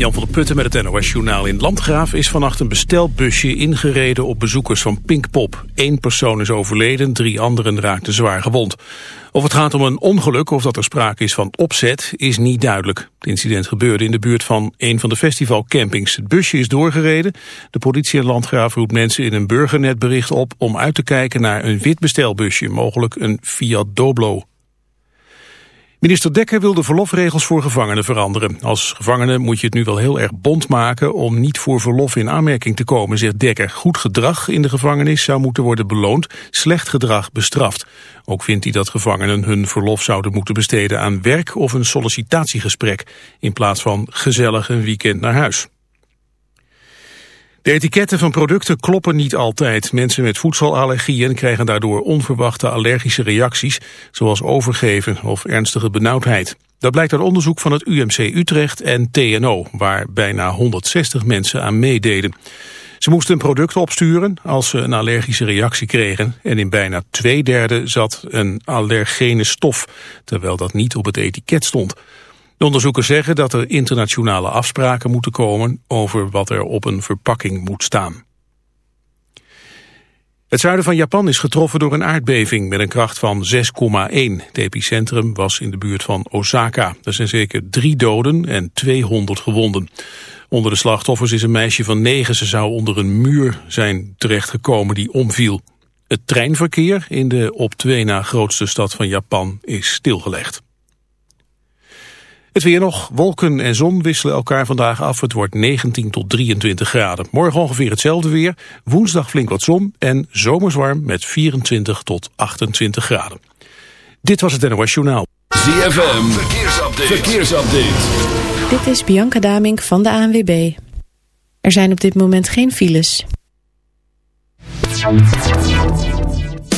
Jan van der Putten met het NOS-journaal in Landgraaf is vannacht een bestelbusje ingereden op bezoekers van Pinkpop. Eén persoon is overleden, drie anderen raakten zwaar gewond. Of het gaat om een ongeluk of dat er sprake is van opzet is niet duidelijk. Het incident gebeurde in de buurt van een van de festivalcampings. Het busje is doorgereden. De politie in Landgraaf roept mensen in een burgernetbericht op om uit te kijken naar een wit bestelbusje, mogelijk een Fiat Doblo. Minister Dekker wil de verlofregels voor gevangenen veranderen. Als gevangene moet je het nu wel heel erg bond maken om niet voor verlof in aanmerking te komen, zegt Dekker. Goed gedrag in de gevangenis zou moeten worden beloond, slecht gedrag bestraft. Ook vindt hij dat gevangenen hun verlof zouden moeten besteden aan werk of een sollicitatiegesprek, in plaats van gezellig een weekend naar huis. De etiketten van producten kloppen niet altijd. Mensen met voedselallergieën krijgen daardoor onverwachte allergische reacties, zoals overgeven of ernstige benauwdheid. Dat blijkt uit onderzoek van het UMC Utrecht en TNO, waar bijna 160 mensen aan meededen. Ze moesten een product opsturen als ze een allergische reactie kregen en in bijna twee derde zat een allergene stof, terwijl dat niet op het etiket stond. De onderzoekers zeggen dat er internationale afspraken moeten komen over wat er op een verpakking moet staan. Het zuiden van Japan is getroffen door een aardbeving met een kracht van 6,1. Het epicentrum was in de buurt van Osaka. Er zijn zeker drie doden en 200 gewonden. Onder de slachtoffers is een meisje van negen. Ze zou onder een muur zijn terechtgekomen die omviel. Het treinverkeer in de op twee na grootste stad van Japan is stilgelegd. Het weer nog. Wolken en zon wisselen elkaar vandaag af. Het wordt 19 tot 23 graden. Morgen ongeveer hetzelfde weer. Woensdag flink wat zon en zomerswarm met 24 tot 28 graden. Dit was het NOS Journaal. ZFM. Verkeersupdate. Verkeersupdate. Dit is Bianca Damink van de ANWB. Er zijn op dit moment geen files.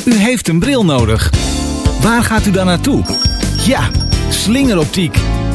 U heeft een bril nodig. Waar gaat u dan naartoe? Ja, slingeroptiek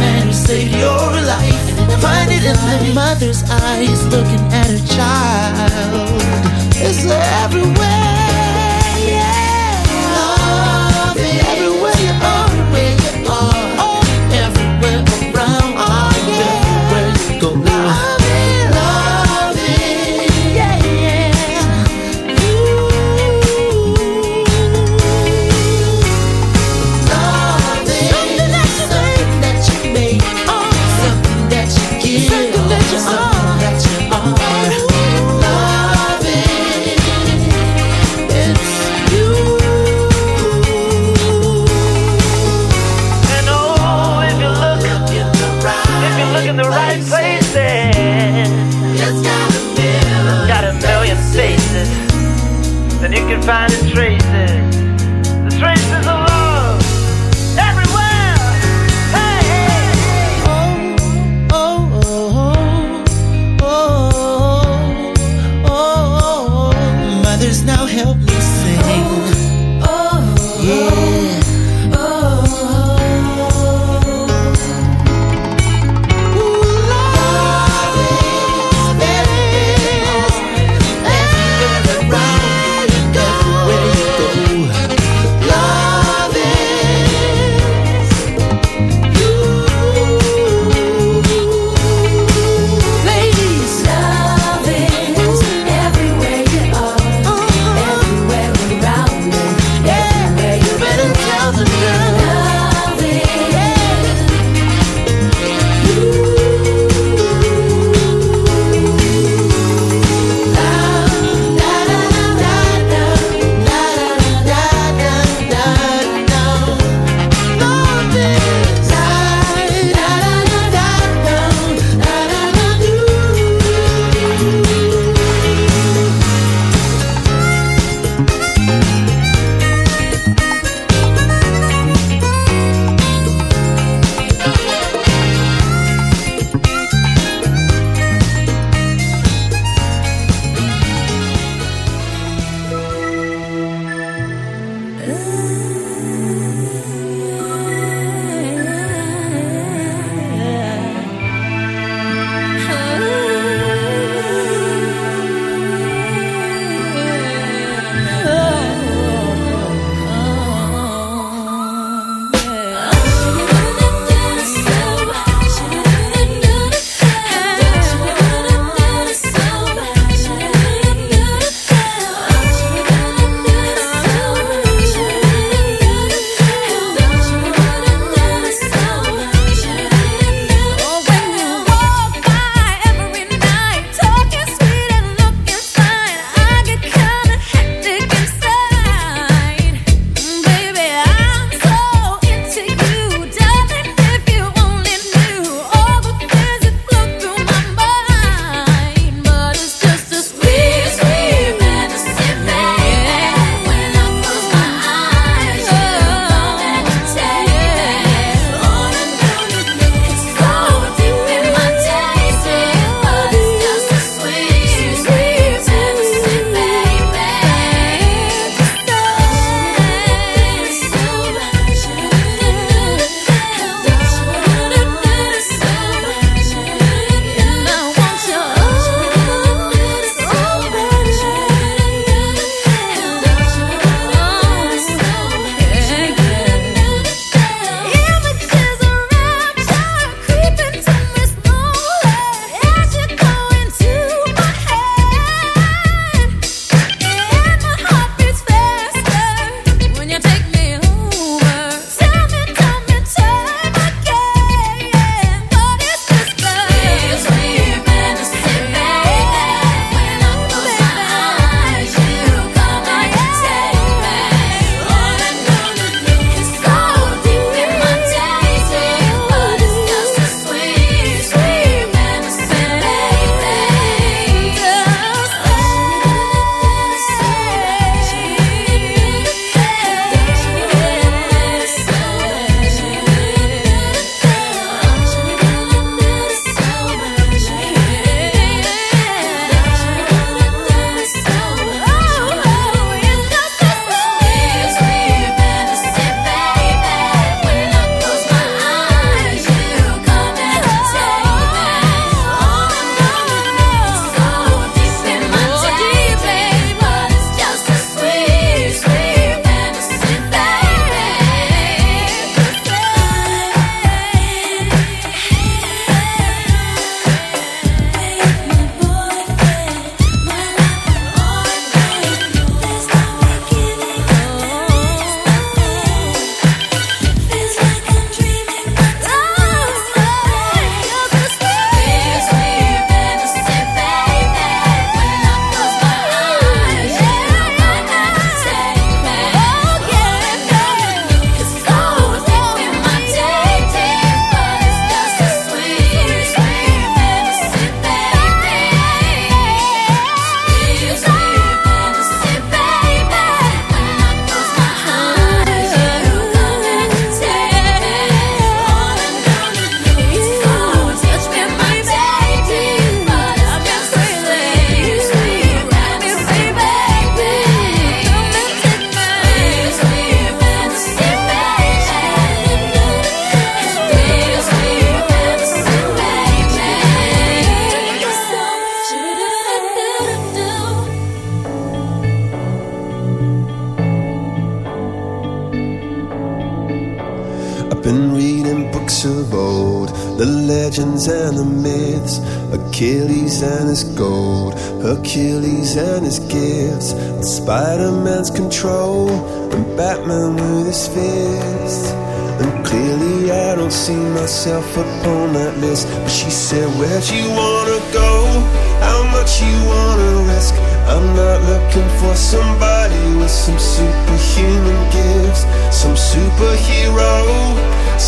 man who saved your life. Find it in the mother's eyes looking at her child. It's everywhere.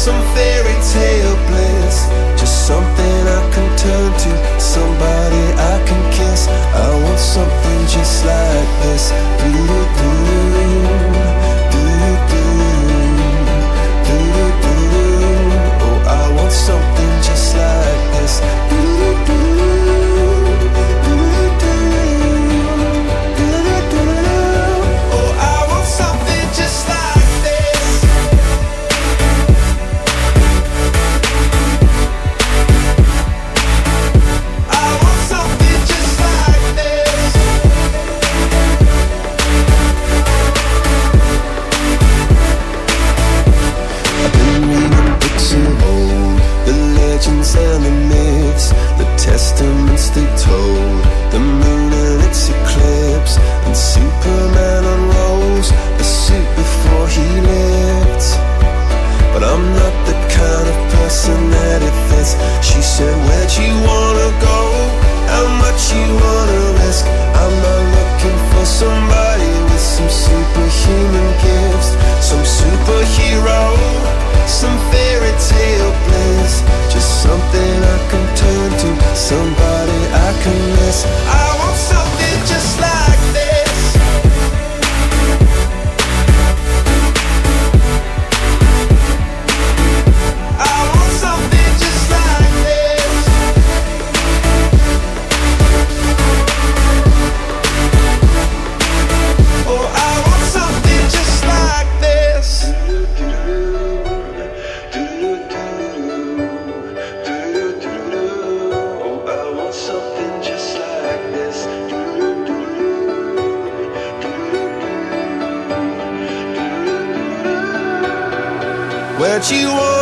some fairy what you want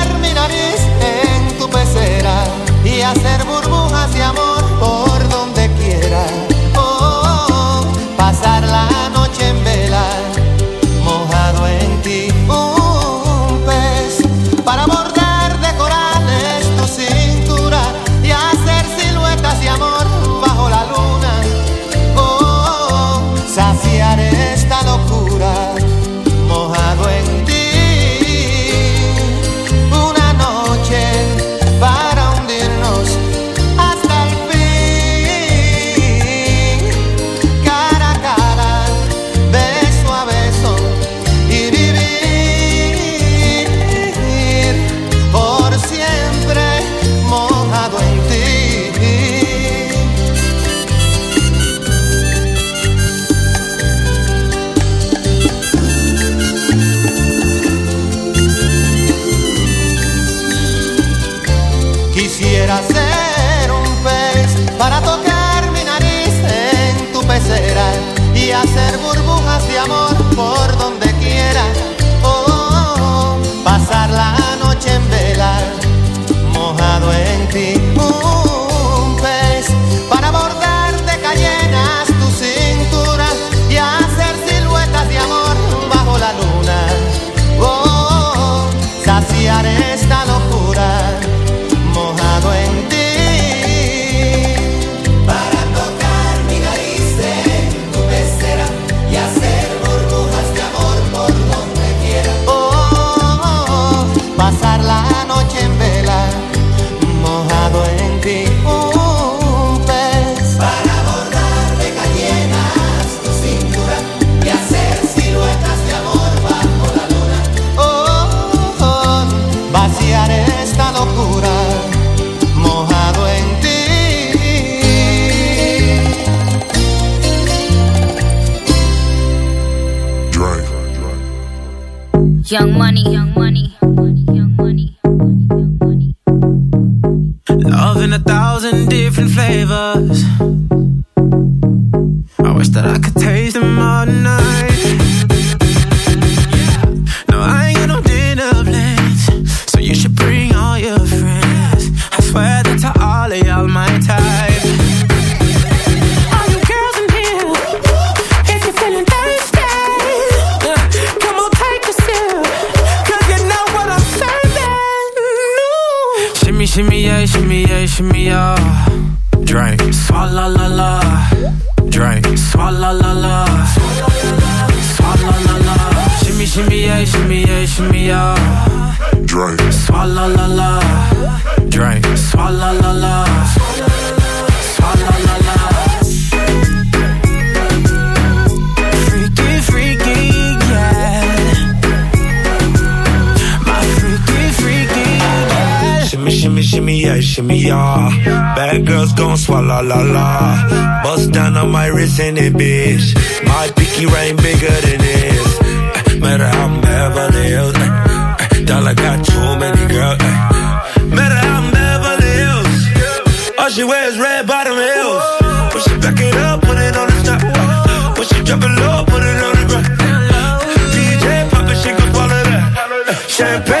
mi nariz en tu pecera y hacer burbujas de amor. shimmy yeah, shimmy yeah. Bad girls gon' swallow la la. Bust down on my wrist and it, bitch. My pinky ring bigger than this. Uh, matter how I'm Beverly Hills. Uh, dollar got too many girls. matter how I'm Beverly Hills. All she wears red bottom heels. Push it back it up, put it on the top. Uh, push it drop it low, put it on the ground. DJ pop it, she gon' follow that. champagne.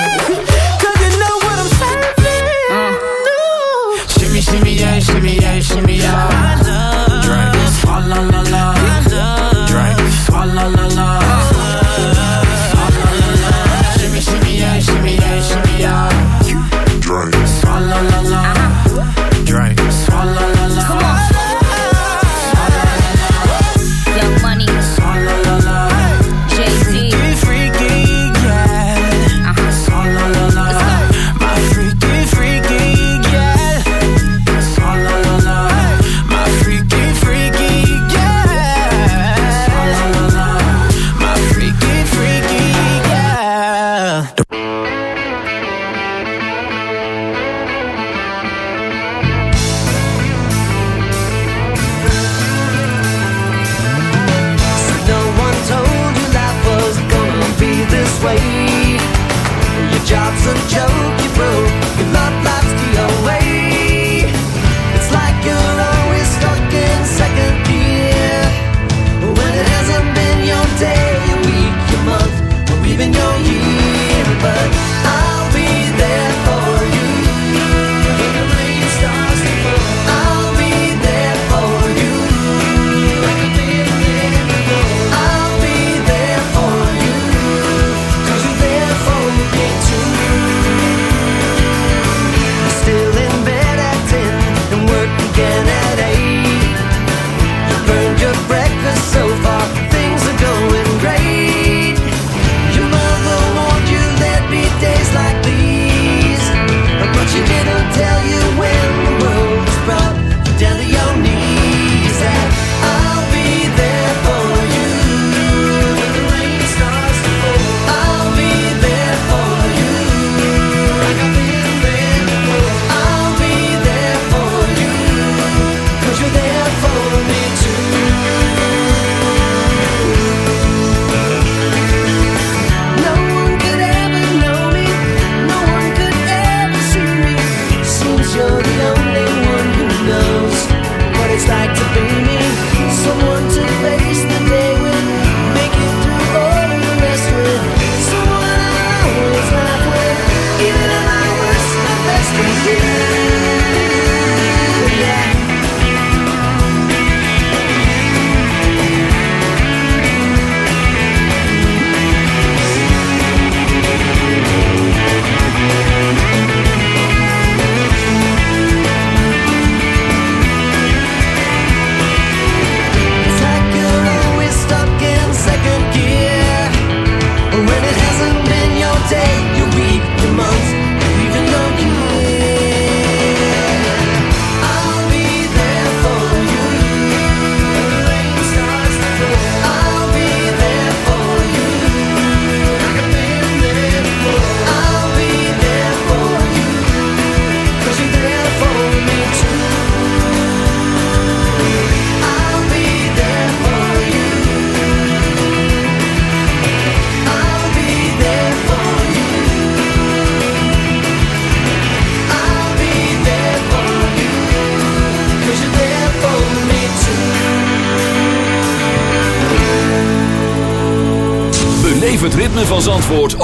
shimmy, yeah,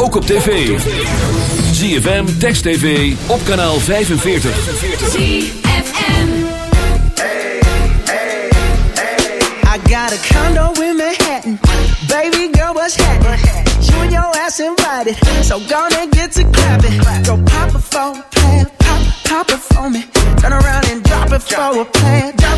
ook op tv. ZFM, Text TV, op kanaal 45. ZFM. I got a condo in Manhattan. Baby girl, what's happening? You and your ass invited. So gonna get to clapping. Go pop it for a plan. Pop, pop it for me. Turn around and drop it for a plan. Drop,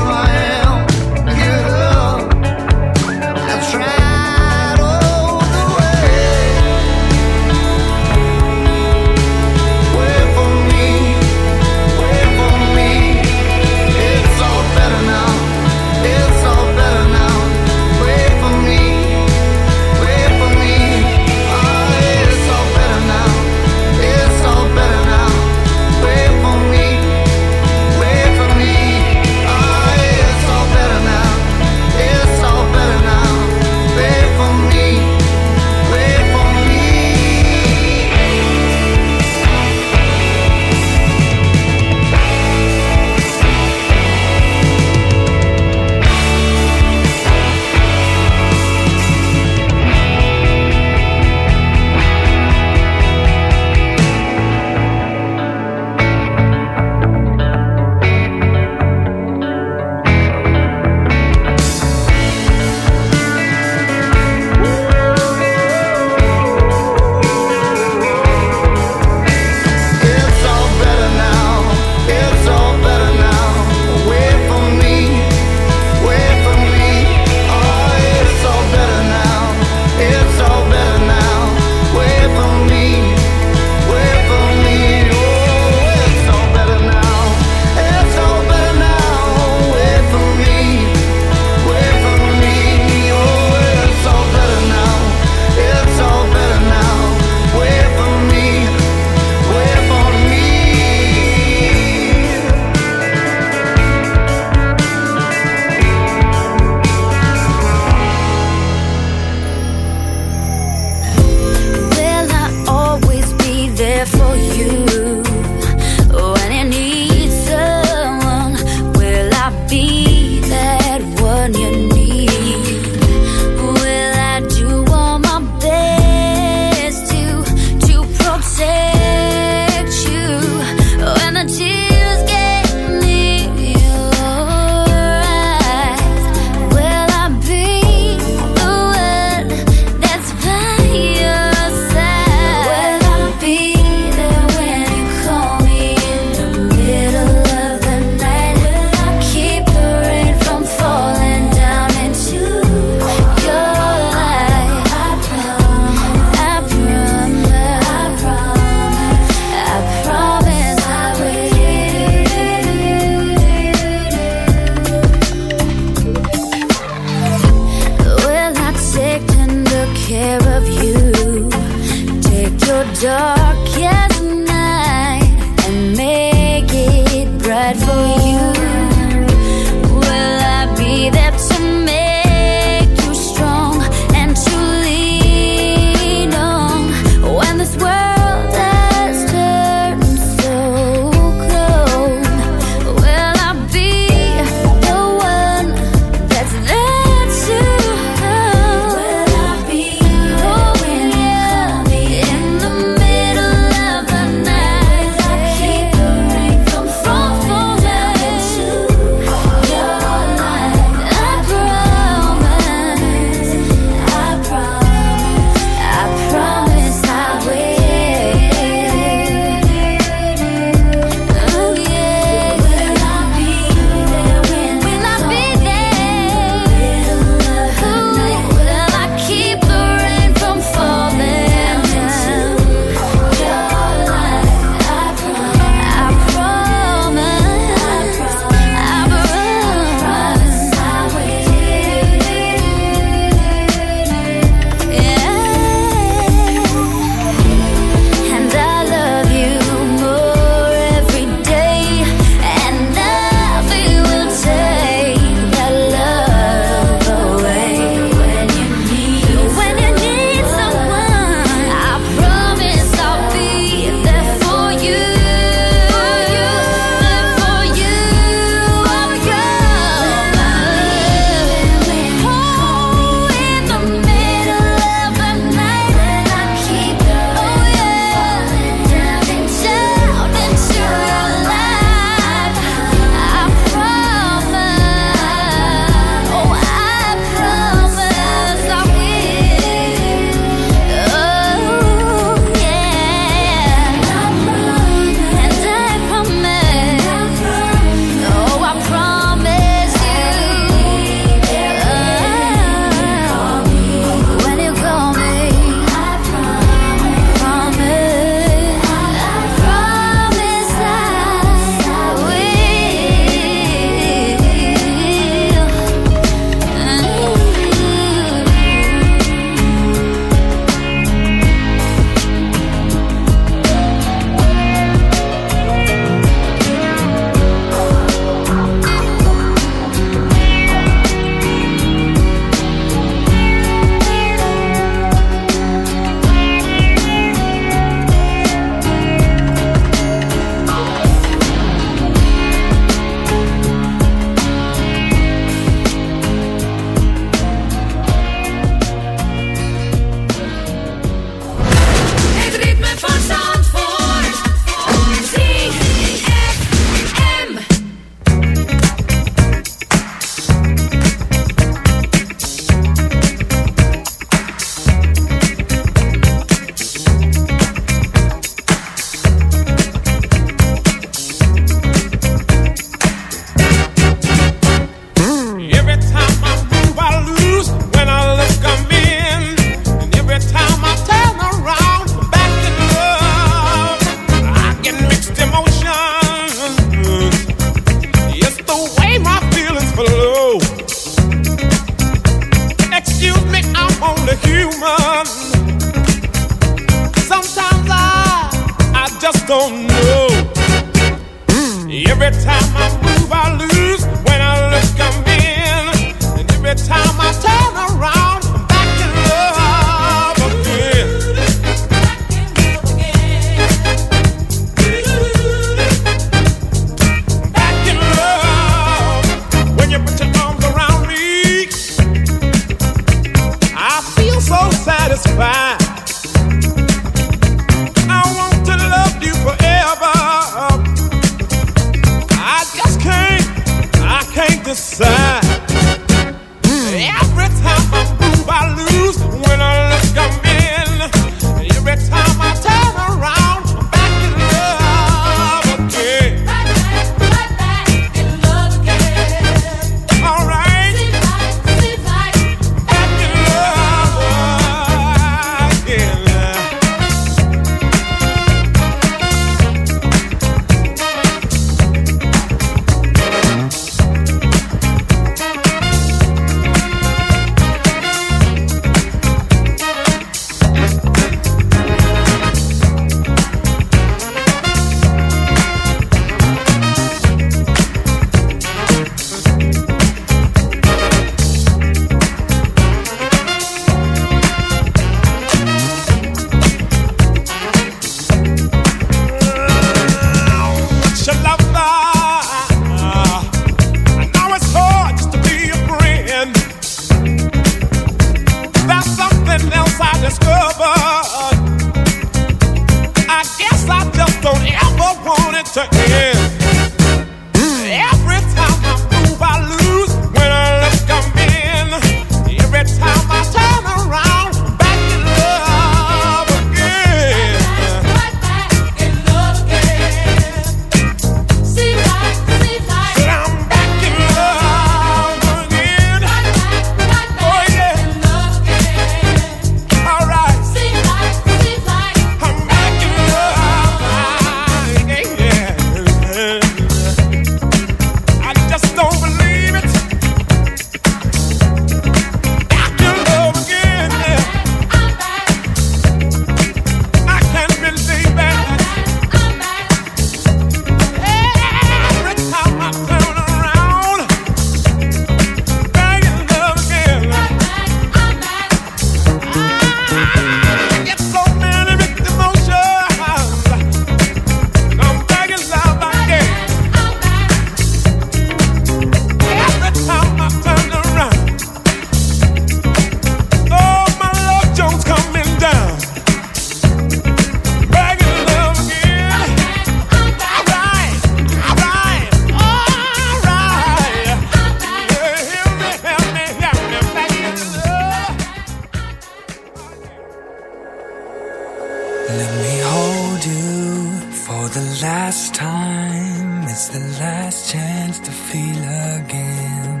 again.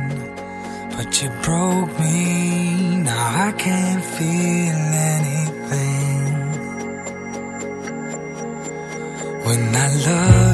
But you broke me, now I can't feel anything. When I love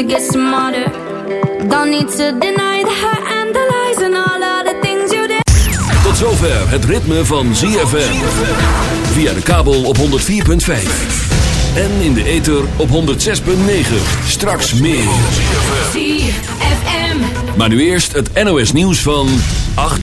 To get smarter? Don't need to deny the hurt and the lies and all of the things you did. Tot zover het ritme van ZFM. Via de kabel op 104.5. En in de ether op 106.9. Straks meer. ZFM. Maar nu eerst het NOS nieuws van 8.